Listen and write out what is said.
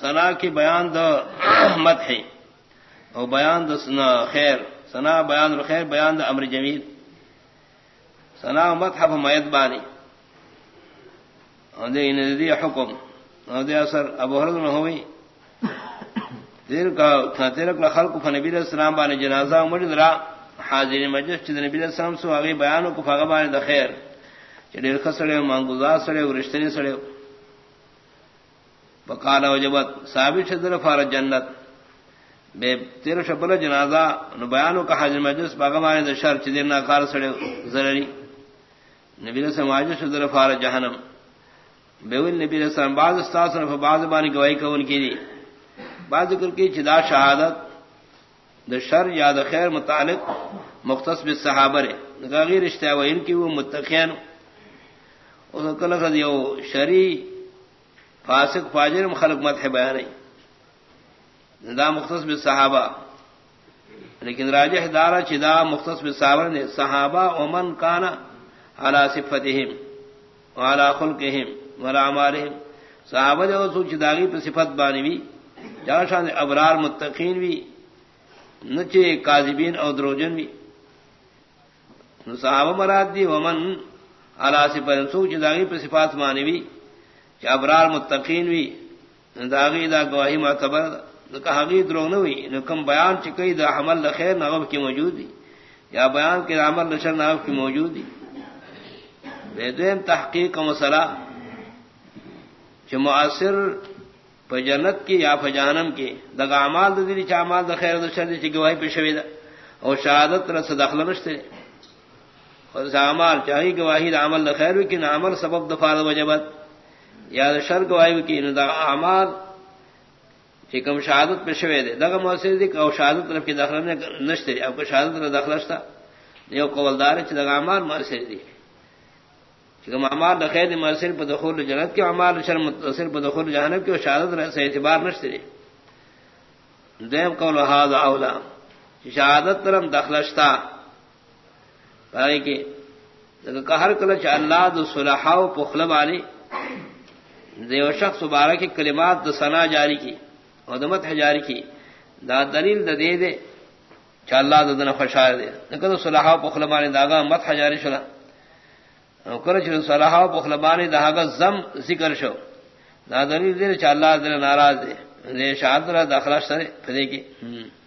سنا کی بیان د مت ہے۔ اور بیان د خیر سنا بیان خیر، بیان د امر جمیل سنا مت حف میت بانی۔ ندی حکم۔ دے اثر اب حرد نہ ہوئی۔ تیر کا تیرک خلق نبی علیہ السلام بان جنازہ مجد را۔ حاضر مجلس چد نبی علیہ السلام سو آگے بیانوں کو فاغبان د خیر۔ چڑیر خسڑے مانگزار سڑے رشتے سڑے بکال وجبت، ثابت شدر فار جنت. بے تیر شبل جنازہ، نو بیانو کا حاضر مجلس باغمان دا شر چدیر ناکار سڑے ضرری نبی رسم واجد شدر فار جہنم. بیوی نبی رسم بعض استاسن فبعض بانی گواہی کون کی دی. بعض ذکر کی چدا شہادت دا شر یا دا خیر متعلق مختص بالصحابہ غیر رشتہ و ان کی وہ متقین. اس کلک یو شری فاسق، فاجر خلق مت ہے۔ بیان دا مختص بالصحابہ لیکن راجح دارا چدا مختص بالصحابہ نے صحابہ ومن کانا على صفتهم وعلى خلقهم وعلى اعمالهم صحابہ جو سوچ داغی پر صفت بانی بھی جہاں شان ابرار متقین بھی نچے کاذبین اور دروجن بھی صحابہ مراد دی ومن على صفت سوچ داغی پر صفات مانی بھی کہ ابرار متقین وی داغی دا گواہی معتبر کہا گی دروغ نہ ہوئی کم بیان چکئی دا حمل خیر نغب کی موجود دی. یا بیان کے عمل نشر نغب کی موجود دی. بے تحقیق کا مسئلہ جو معاصر پا جنت کی یا فجانم کی دگا امال دلی چامال دا خیر دشر دی چی گواہی پیشوی دا اور شہادت رس دخل نشتے اور عمال چاہی گواہی دا عمل دا خیر وی، کی نا عمل سبب دفار وجبت. یا شر گواہی کی نہ اعمال چکم شہادت پہ شوے دے دغه مؤثر دی او شہادت طرف کی داخلہ نے نشتے اب کو شہادت نہ داخلہ تھا یہ قولدار ہے دغه اعمال مؤثر دی چکم اعمال د خیر مؤثر په دخول جنت کے اعمال شر متصل په دخول جہنم کے شہادت رہ سے اعتبار نشتے دی دیم قول هذا اولا شہادت طرف داخلہ پای کی کہ ہر کله چې الله د صلحاء او پخلب علی دیو شخص مبارک کی کلمات د سنا جاری کی اور دمت جاری کی. دا دلیل د دے دے چ اللہ ددن خوشار دے نکدو صلاح پخلبانی داغا مت جاری شلا کر چ صلاح پخلبانی داغا زم ذکر شو، دا دلیل دے چ اللہ دل ناراض دے دے شاد داخلہ سرے پھدے کی